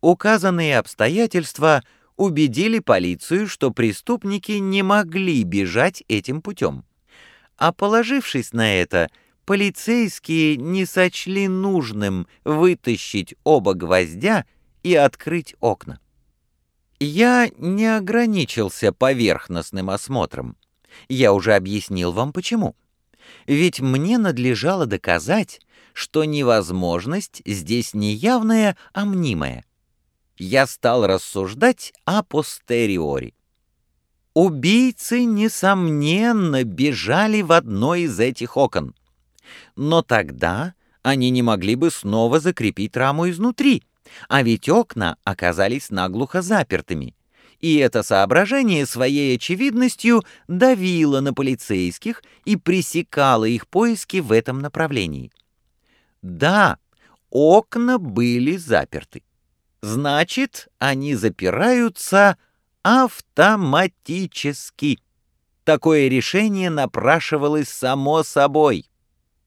Указанные обстоятельства убедили полицию, что преступники не могли бежать этим путем. А положившись на это, полицейские не сочли нужным вытащить оба гвоздя и открыть окна. Я не ограничился поверхностным осмотром. Я уже объяснил вам почему. Ведь мне надлежало доказать, что невозможность здесь не явная, а мнимая. Я стал рассуждать о постериори. Убийцы, несомненно, бежали в одно из этих окон. Но тогда они не могли бы снова закрепить раму изнутри, а ведь окна оказались наглухо запертыми. И это соображение своей очевидностью давило на полицейских и пресекало их поиски в этом направлении. Да, окна были заперты. Значит, они запираются автоматически. Такое решение напрашивалось само собой.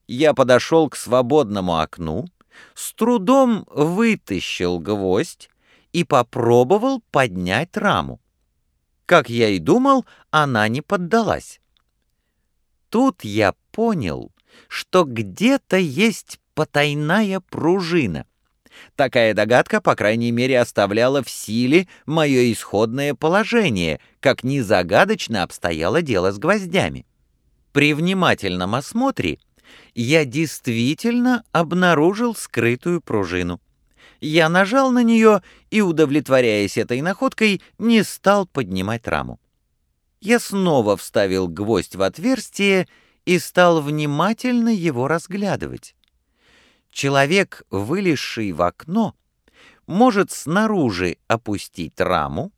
Я подошел к свободному окну, с трудом вытащил гвоздь и попробовал поднять раму. Как я и думал, она не поддалась. Тут я понял, что где-то есть потайная пружина. Такая догадка, по крайней мере, оставляла в силе мое исходное положение, как незагадочно обстояло дело с гвоздями. При внимательном осмотре я действительно обнаружил скрытую пружину. Я нажал на нее и, удовлетворяясь этой находкой, не стал поднимать раму. Я снова вставил гвоздь в отверстие и стал внимательно его разглядывать. Человек, вылезший в окно, может снаружи опустить раму,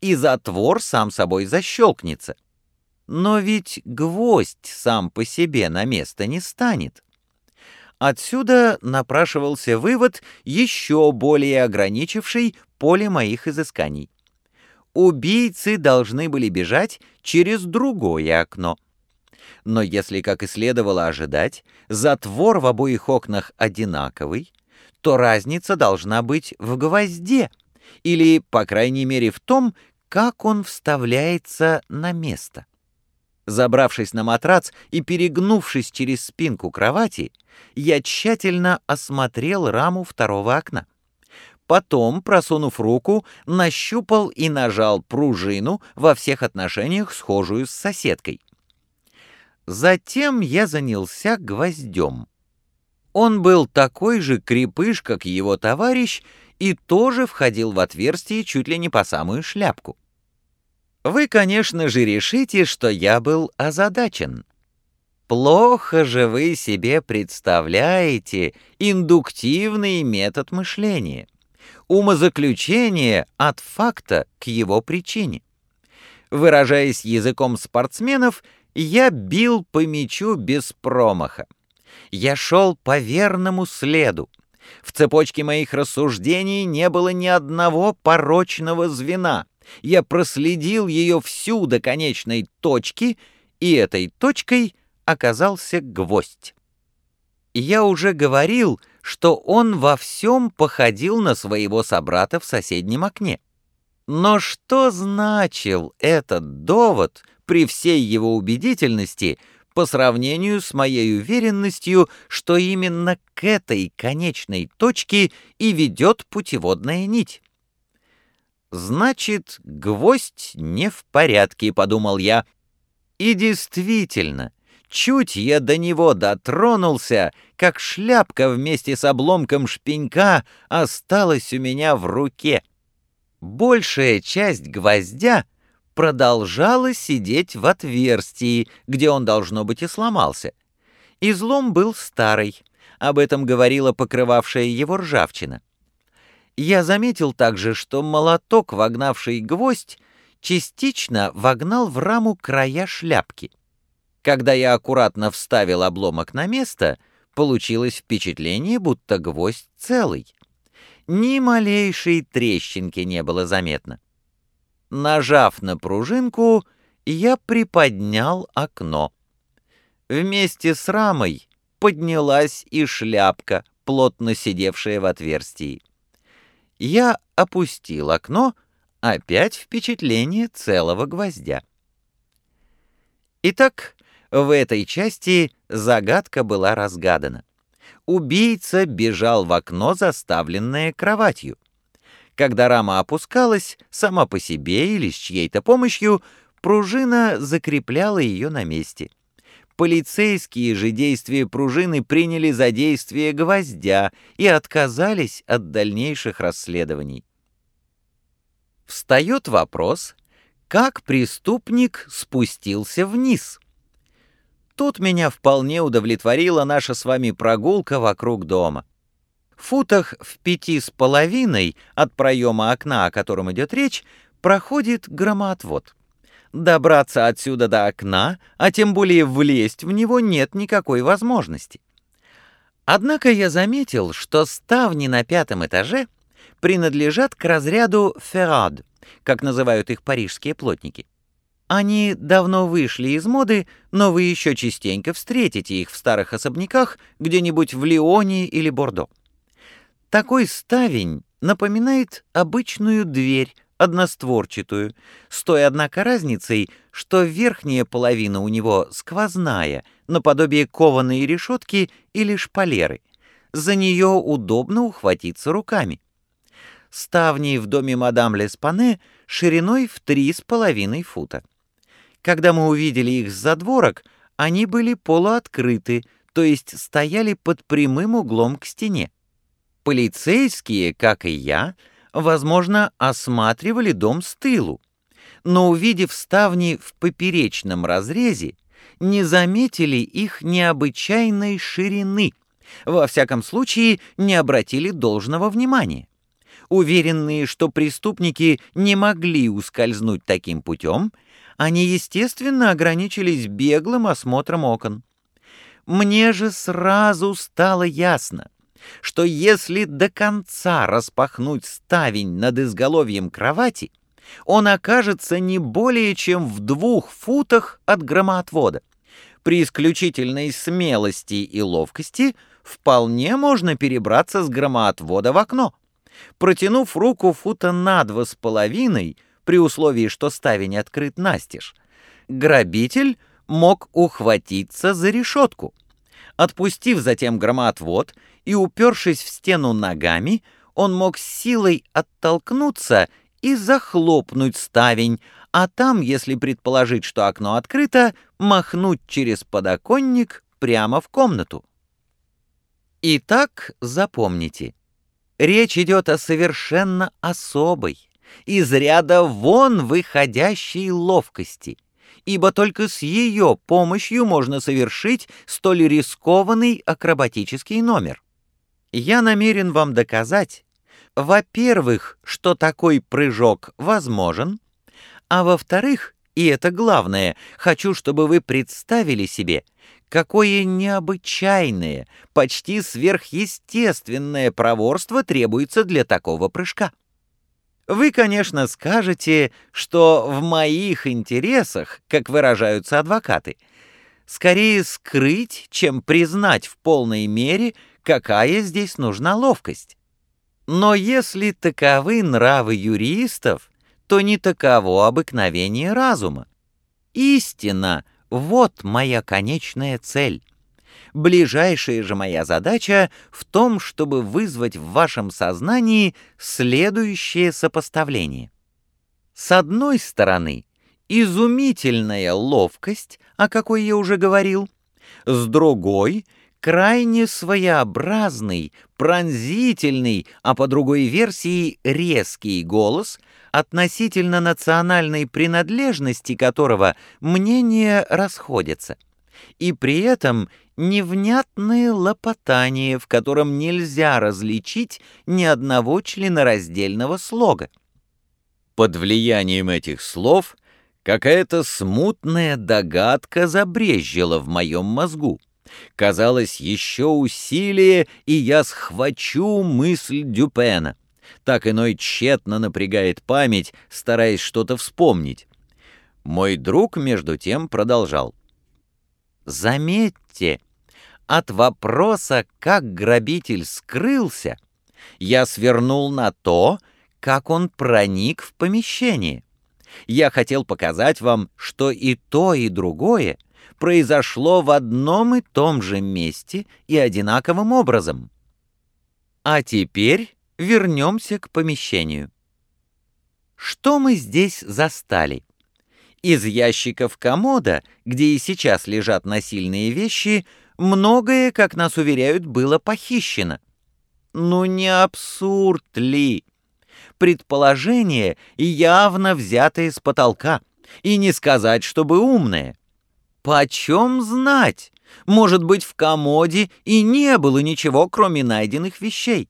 и затвор сам собой защелкнется — но ведь гвоздь сам по себе на место не станет. Отсюда напрашивался вывод, еще более ограничивший поле моих изысканий. Убийцы должны были бежать через другое окно. Но если, как и следовало ожидать, затвор в обоих окнах одинаковый, то разница должна быть в гвозде, или, по крайней мере, в том, как он вставляется на место. Забравшись на матрац и перегнувшись через спинку кровати, я тщательно осмотрел раму второго окна. Потом, просунув руку, нащупал и нажал пружину во всех отношениях схожую с соседкой. Затем я занялся гвоздем. Он был такой же крепыш, как его товарищ, и тоже входил в отверстие чуть ли не по самую шляпку. Вы, конечно же, решите, что я был озадачен. Плохо же вы себе представляете индуктивный метод мышления, умозаключение от факта к его причине. Выражаясь языком спортсменов, я бил по мячу без промаха. Я шел по верному следу. В цепочке моих рассуждений не было ни одного порочного звена — я проследил ее всю до конечной точки, и этой точкой оказался гвоздь. Я уже говорил, что он во всем походил на своего собрата в соседнем окне. Но что значил этот довод при всей его убедительности по сравнению с моей уверенностью, что именно к этой конечной точке и ведет путеводная нить? «Значит, гвоздь не в порядке», — подумал я. И действительно, чуть я до него дотронулся, как шляпка вместе с обломком шпенька осталась у меня в руке. Большая часть гвоздя продолжала сидеть в отверстии, где он, должно быть, и сломался. Излом был старый, об этом говорила покрывавшая его ржавчина. Я заметил также, что молоток, вогнавший гвоздь, частично вогнал в раму края шляпки. Когда я аккуратно вставил обломок на место, получилось впечатление, будто гвоздь целый. Ни малейшей трещинки не было заметно. Нажав на пружинку, я приподнял окно. Вместе с рамой поднялась и шляпка, плотно сидевшая в отверстии. Я опустил окно, опять впечатление целого гвоздя. Итак, в этой части загадка была разгадана. Убийца бежал в окно, заставленное кроватью. Когда рама опускалась, сама по себе или с чьей-то помощью, пружина закрепляла ее на месте. Полицейские же действия пружины приняли за действие гвоздя и отказались от дальнейших расследований. Встает вопрос, как преступник спустился вниз. Тут меня вполне удовлетворила наша с вами прогулка вокруг дома. В футах в пяти с половиной от проема окна, о котором идет речь, проходит громоотвод. Добраться отсюда до окна, а тем более влезть в него нет никакой возможности. Однако я заметил, что ставни на пятом этаже принадлежат к разряду «феррад», как называют их парижские плотники. Они давно вышли из моды, но вы еще частенько встретите их в старых особняках где-нибудь в Лионе или Бордо. Такой ставень напоминает обычную дверь, одностворчатую, с той, однако, разницей, что верхняя половина у него сквозная, наподобие кованой решетки или шпалеры. За нее удобно ухватиться руками. Ставни в доме мадам Леспане шириной в три с половиной фута. Когда мы увидели их с задворок, они были полуоткрыты, то есть стояли под прямым углом к стене. Полицейские, как и я, возможно, осматривали дом с тылу, но, увидев ставни в поперечном разрезе, не заметили их необычайной ширины, во всяком случае не обратили должного внимания. Уверенные, что преступники не могли ускользнуть таким путем, они, естественно, ограничились беглым осмотром окон. Мне же сразу стало ясно, что если до конца распахнуть ставень над изголовьем кровати, он окажется не более чем в двух футах от громоотвода. При исключительной смелости и ловкости вполне можно перебраться с громоотвода в окно. Протянув руку фута на два с половиной, при условии, что ставень открыт настежь, грабитель мог ухватиться за решетку. Отпустив затем громоотвод и упершись в стену ногами, он мог силой оттолкнуться и захлопнуть ставень, а там, если предположить, что окно открыто, махнуть через подоконник прямо в комнату. Итак, запомните, речь идет о совершенно особой, из ряда вон выходящей ловкости, ибо только с ее помощью можно совершить столь рискованный акробатический номер. Я намерен вам доказать, во-первых, что такой прыжок возможен, а во-вторых, и это главное, хочу, чтобы вы представили себе, какое необычайное, почти сверхъестественное проворство требуется для такого прыжка. Вы, конечно, скажете, что в моих интересах, как выражаются адвокаты, скорее скрыть, чем признать в полной мере, какая здесь нужна ловкость. Но если таковы нравы юристов, то не таково обыкновение разума. Истина — вот моя конечная цель. Ближайшая же моя задача в том, чтобы вызвать в вашем сознании следующее сопоставление. С одной стороны, изумительная ловкость, о какой я уже говорил, с другой — крайне своеобразный, пронзительный, а по другой версии резкий голос, относительно национальной принадлежности которого мнения расходятся и при этом невнятное лопотание, в котором нельзя различить ни одного членораздельного слога. Под влиянием этих слов какая-то смутная догадка забрезжила в моем мозгу. Казалось, еще усилие, и я схвачу мысль Дюпена. Так иной тщетно напрягает память, стараясь что-то вспомнить. Мой друг, между тем, продолжал. Заметьте, от вопроса, как грабитель скрылся, Я свернул на то, как он проник в помещение. Я хотел показать вам, что и то, и другое произошло в одном и том же месте и одинаковым образом. А теперь вернемся к помещению. Что мы здесь застали? Из ящиков комода, где и сейчас лежат насильные вещи, многое, как нас уверяют, было похищено. Ну не абсурд ли? Предположение явно взятое с потолка, и не сказать, чтобы умное. Почем знать? Может быть, в комоде и не было ничего, кроме найденных вещей.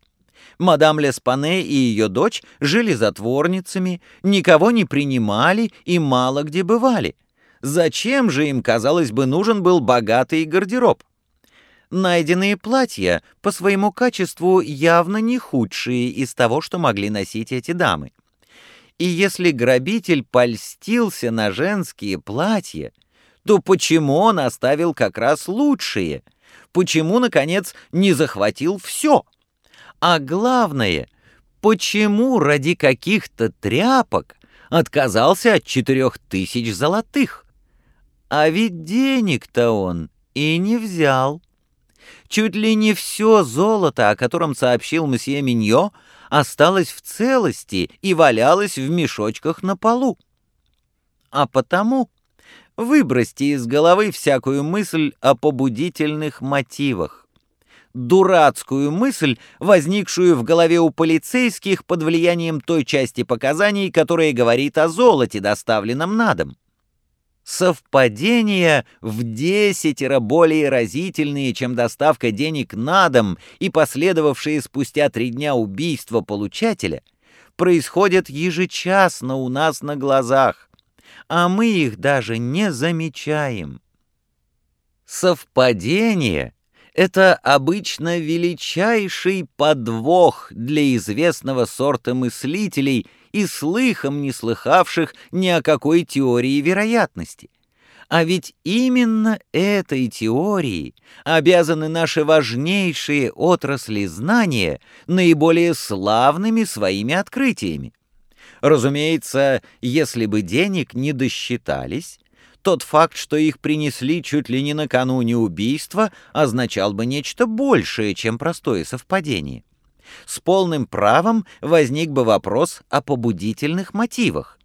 Мадам Леспане и ее дочь жили затворницами, никого не принимали и мало где бывали. Зачем же им, казалось бы, нужен был богатый гардероб? Найденные платья по своему качеству явно не худшие из того, что могли носить эти дамы. И если грабитель польстился на женские платья, то почему он оставил как раз лучшие? Почему, наконец, не захватил все? А главное, почему ради каких-то тряпок отказался от четырех тысяч золотых? А ведь денег-то он и не взял. Чуть ли не все золото, о котором сообщил мсье Миньо, осталось в целости и валялось в мешочках на полу. А потому выбросьте из головы всякую мысль о побудительных мотивах дурацкую мысль, возникшую в голове у полицейских под влиянием той части показаний, которая говорит о золоте, доставленном на дом. Совпадения в десятеро более разительные, чем доставка денег на дом и последовавшие спустя три дня убийства получателя, происходят ежечасно у нас на глазах, а мы их даже не замечаем. Совпадение — это обычно величайший подвох для известного сорта мыслителей и слыхом не слыхавших ни о какой теории вероятности. А ведь именно этой теории обязаны наши важнейшие отрасли знания наиболее славными своими открытиями. Разумеется, если бы денег не досчитались, тот факт, что их принесли чуть ли не накануне убийства, означал бы нечто большее, чем простое совпадение. С полным правом возник бы вопрос о побудительных мотивах.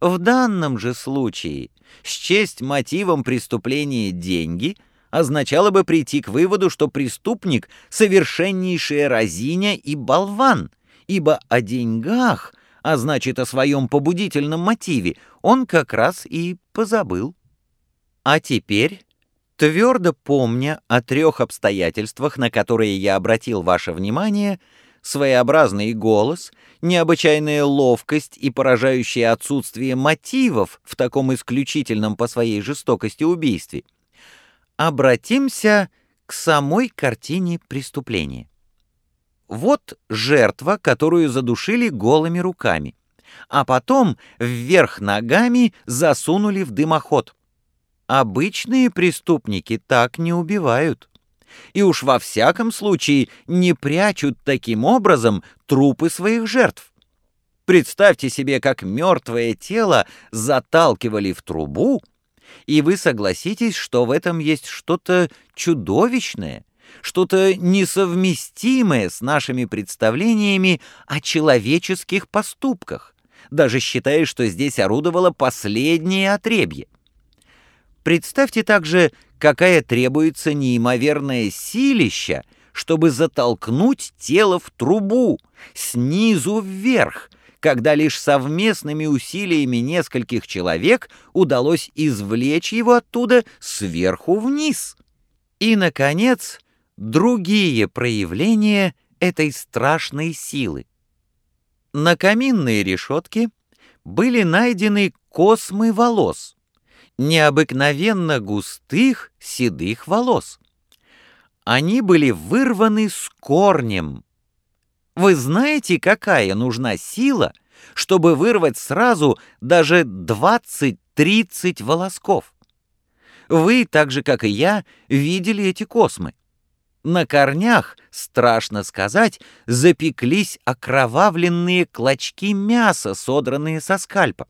В данном же случае счесть мотивом преступления деньги означало бы прийти к выводу, что преступник — совершеннейшая разиня и болван, ибо о деньгах — а значит, о своем побудительном мотиве, он как раз и позабыл. А теперь, твердо помня о трех обстоятельствах, на которые я обратил ваше внимание, своеобразный голос, необычайная ловкость и поражающее отсутствие мотивов в таком исключительном по своей жестокости убийстве, обратимся к самой картине преступления. Вот жертва, которую задушили голыми руками, а потом вверх ногами засунули в дымоход. Обычные преступники так не убивают. И уж во всяком случае не прячут таким образом трупы своих жертв. Представьте себе, как мертвое тело заталкивали в трубу, и вы согласитесь, что в этом есть что-то чудовищное, что-то несовместимое с нашими представлениями о человеческих поступках, даже считая, что здесь орудовало последнее отребье. Представьте также, какая требуется неимоверная силища, чтобы затолкнуть тело в трубу, снизу вверх, когда лишь совместными усилиями нескольких человек удалось извлечь его оттуда сверху вниз. И, наконец, другие проявления этой страшной силы. На каминной решетке были найдены космы волос, необыкновенно густых седых волос. Они были вырваны с корнем. Вы знаете, какая нужна сила, чтобы вырвать сразу даже 20-30 волосков? Вы, так же как и я, видели эти космы. На корнях, страшно сказать, запеклись окровавленные клочки мяса, содранные со скальпа.